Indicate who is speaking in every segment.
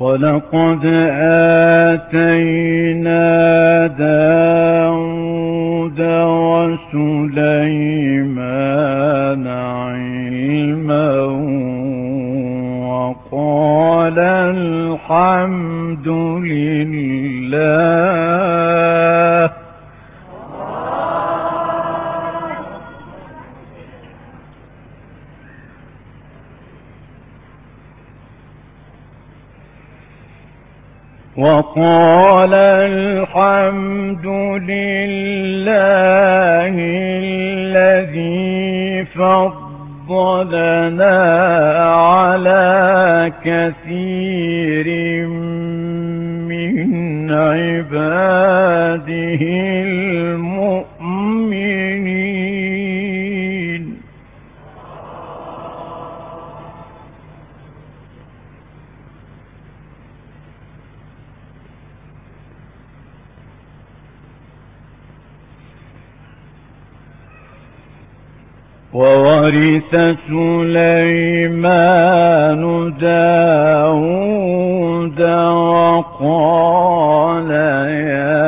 Speaker 1: ولقد آتينا داود وسليمان وقال وورث سليمان داود وقال يا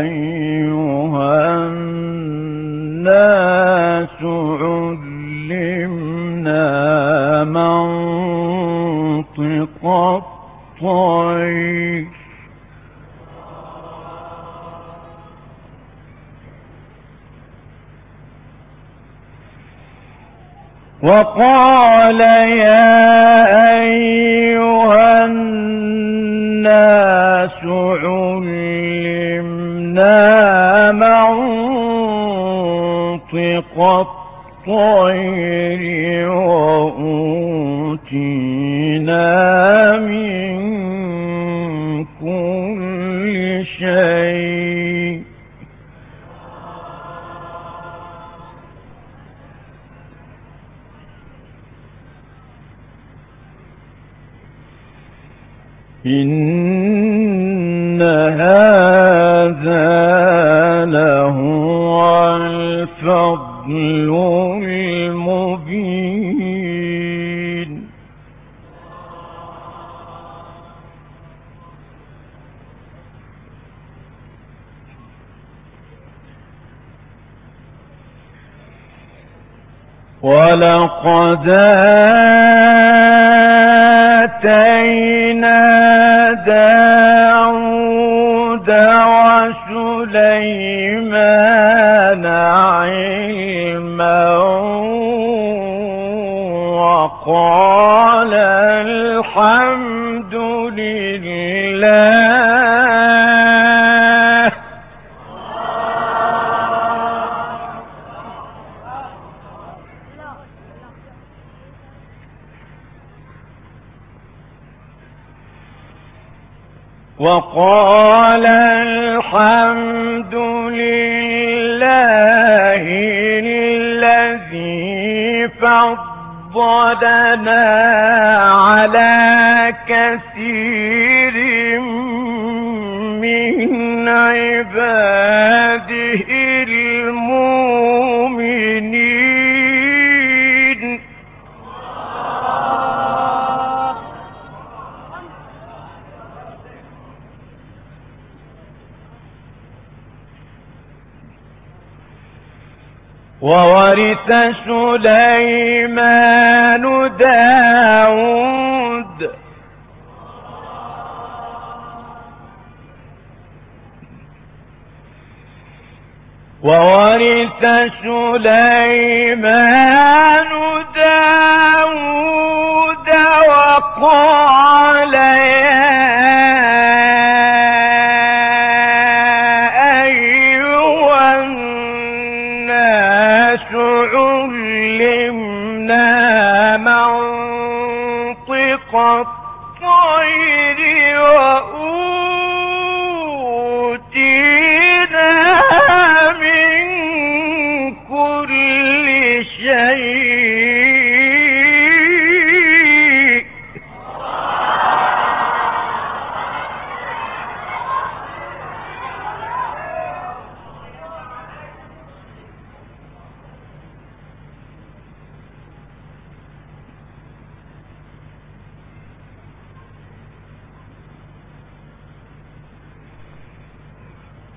Speaker 1: أيها الناس علمنا منطق الطير وقال يا أيها الناس علمنا منطق الطير ولقد آتينا داود وسليمان علما وقال الحمد لله وقال الحمد لله الذي فضلنا على كثير وورث سليمان داود وقال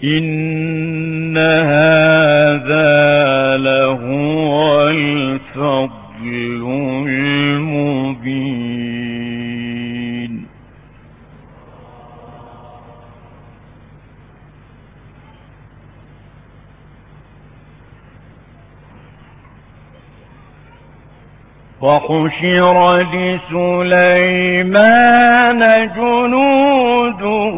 Speaker 2: إن هذا لهو الفضل المبين وحشر لسليمان جنوده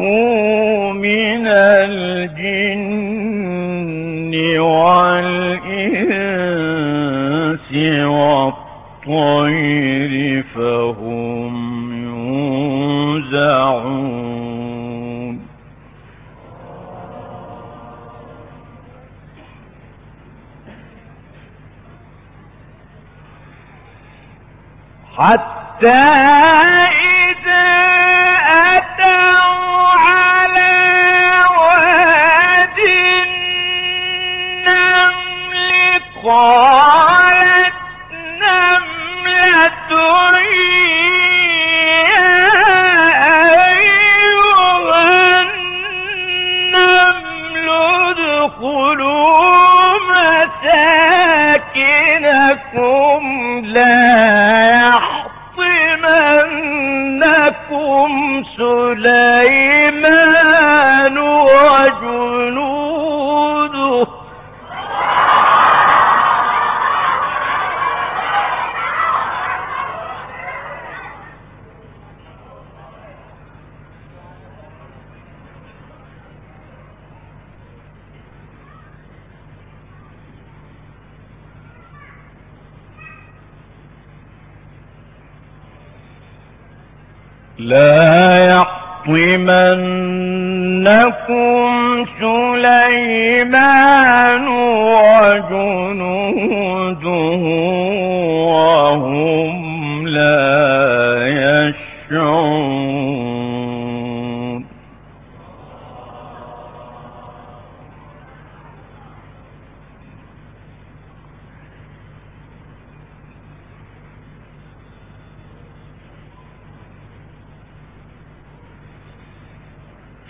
Speaker 2: الجن والإنس والطير فهم يوزعون. حتى لا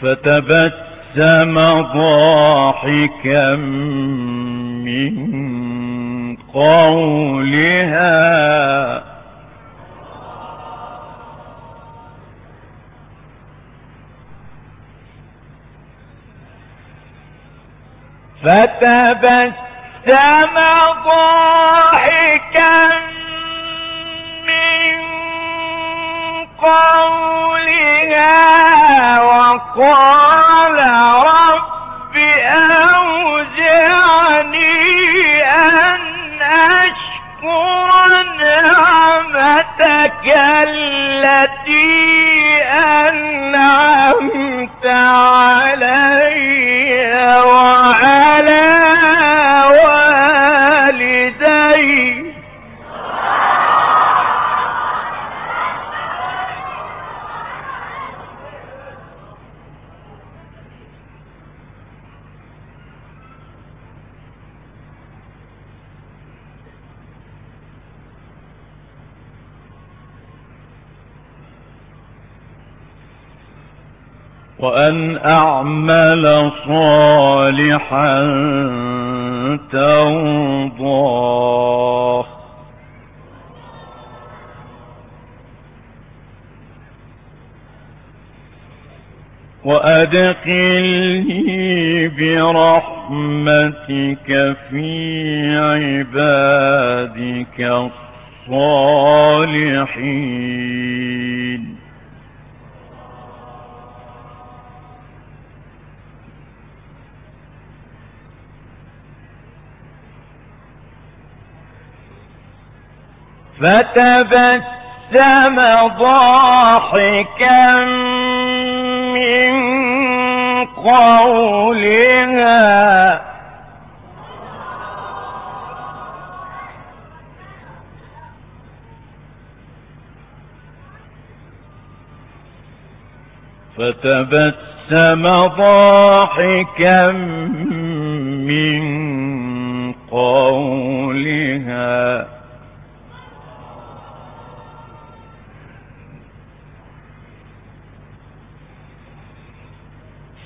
Speaker 2: فتبسم ضاحكا من قولها. فتبسم ضاحكا من قولها. وقال رب أعمل صالحا ترضاه. وأدخلني برحمتك في عبادك الصالحين. فتبسم ضاحكا من قولها. فتبسم ضاحكا من قولها.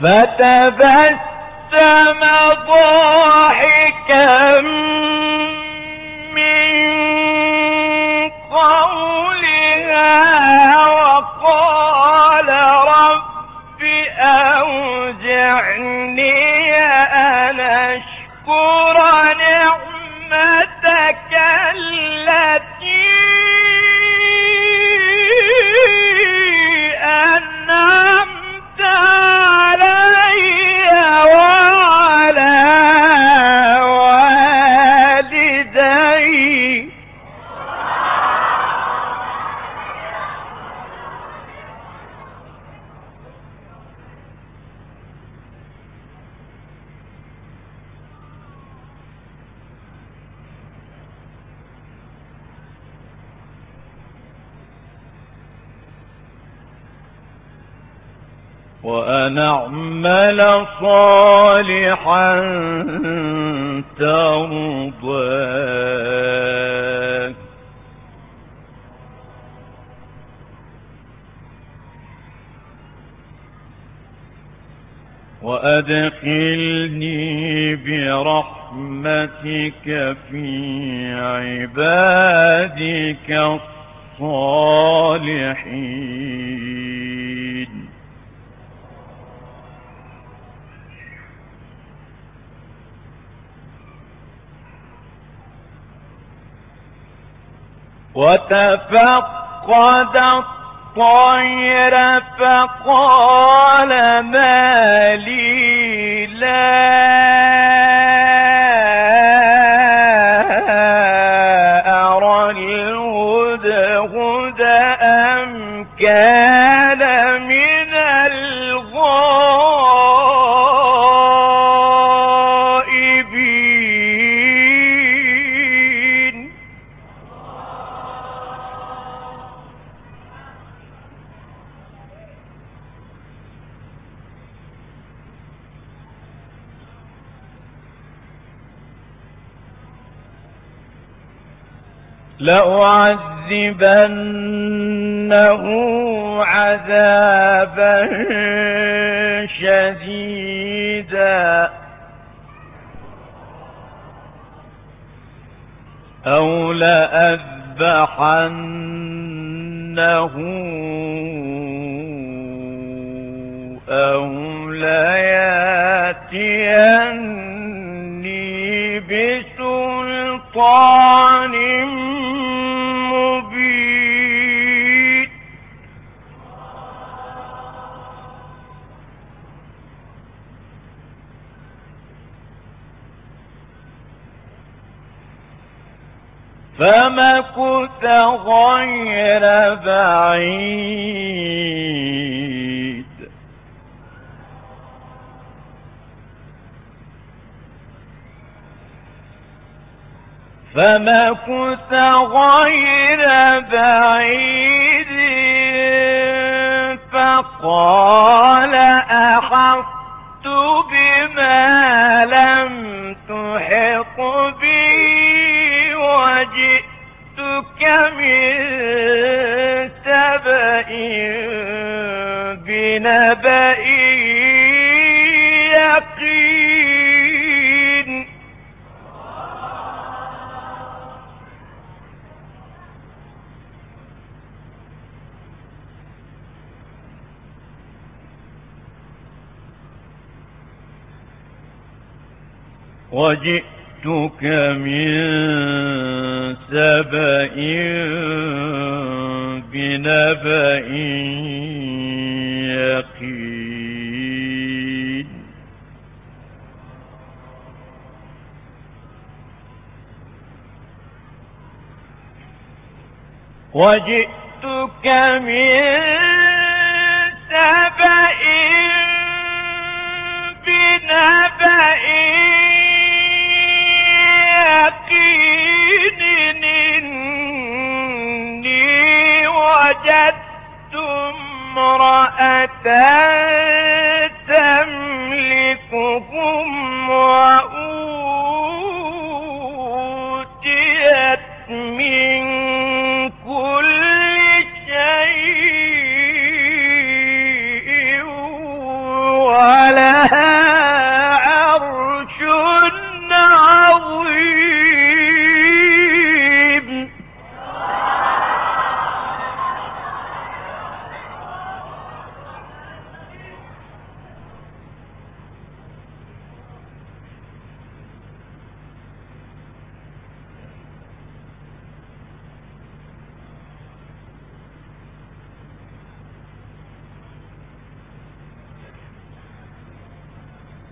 Speaker 2: فتبسم وأن وأدخلني برحمتك في عبادك الصالحين. وتفقد الطير فقال ما لي لا لأعذبنه عذابا شديدا. أو لأذبحنه أو ليأتيني بسلطان فمكث غير بعيد. فمكث غير بعيد. فقال أحطت بما لم تحط. من يقين. وجئت جئتك من سبأ بنبأ يقين. وجئتك من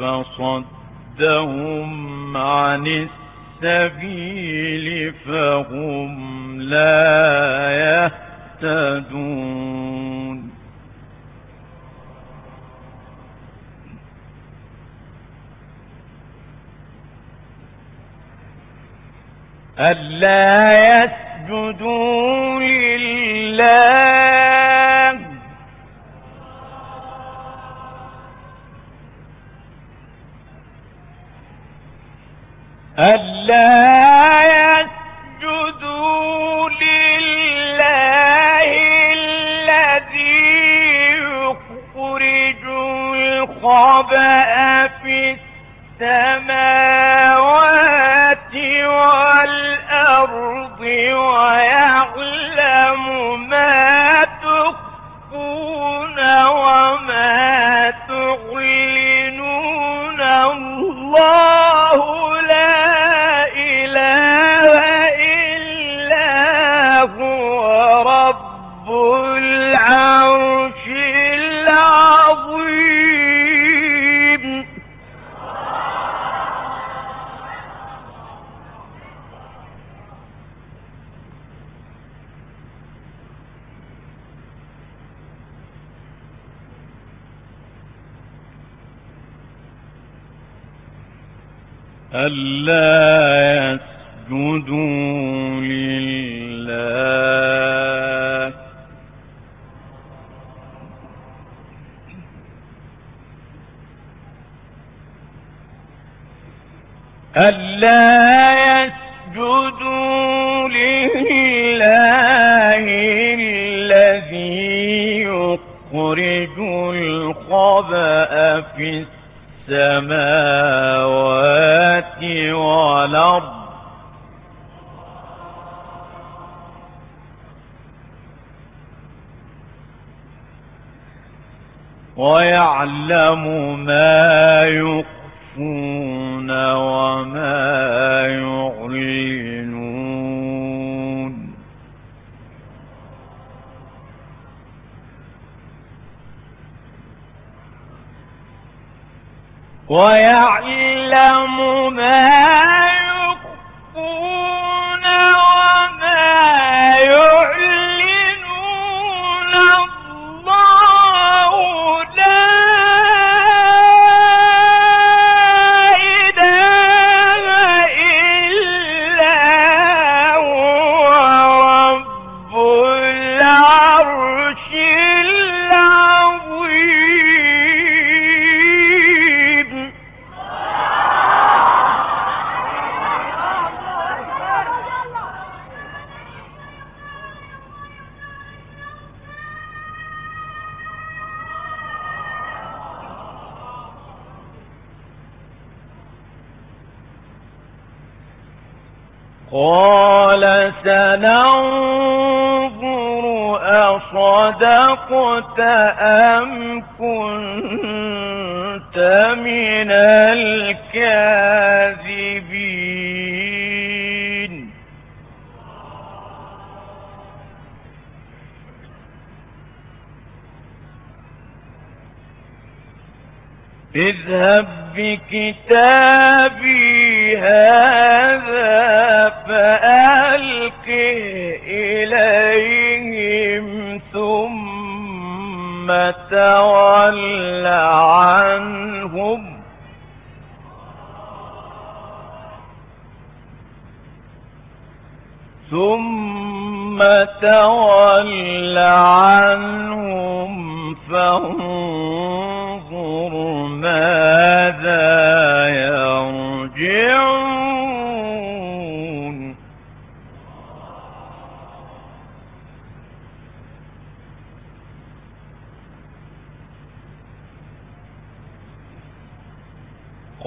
Speaker 2: فصدهم عن السبيل فهم لا يهتدون. ألا يسجدوا لله ألا يسجدوا لله الذي يخرج الخبأ في السماوات ألا يسجدوا لله. ألا يسجدوا لله الذي يخرج الخبأ في السماوات والأرض. ويعلم ما يخفون ويعلم ما قال سننظر أصدقت أم كنت من الكاذبين؟ اذهب بكتابي هذا ثم تول عنهم ثم تول عنهم فانظر ماذا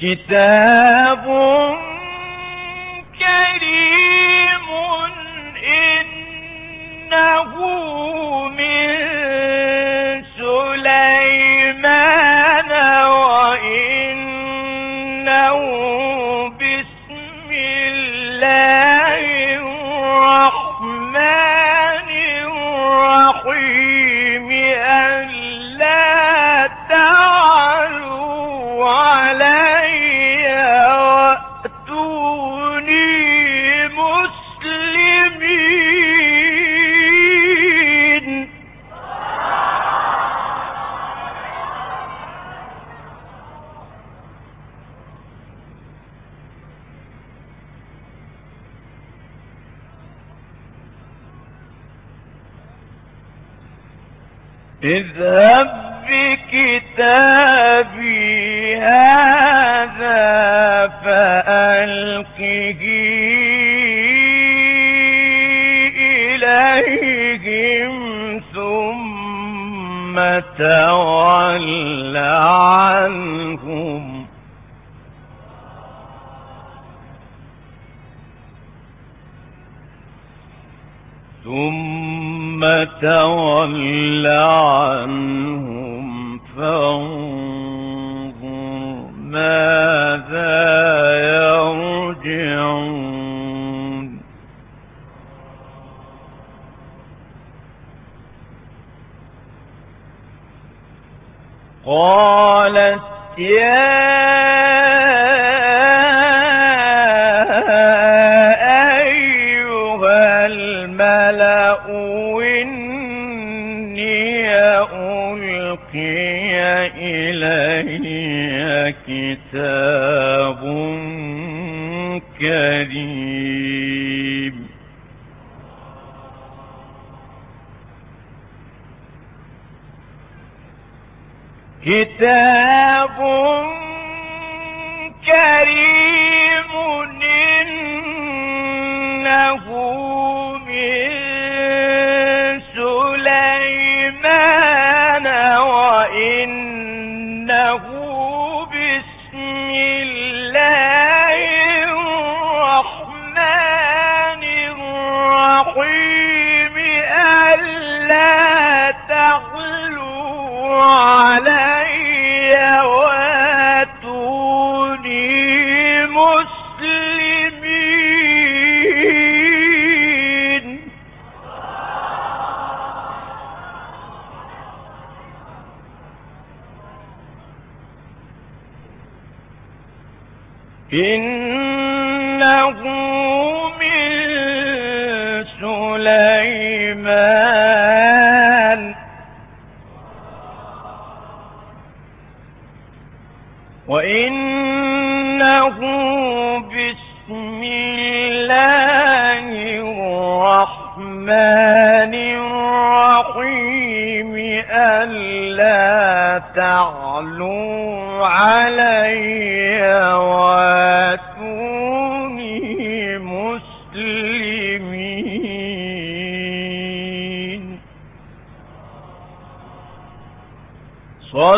Speaker 2: كتاب اذهب بكتابي هذا فألقه إليهم ثم تول عنهم تول سليمان. وإنه بسم الله الرحمن الرحيم. ألا تعلوا علي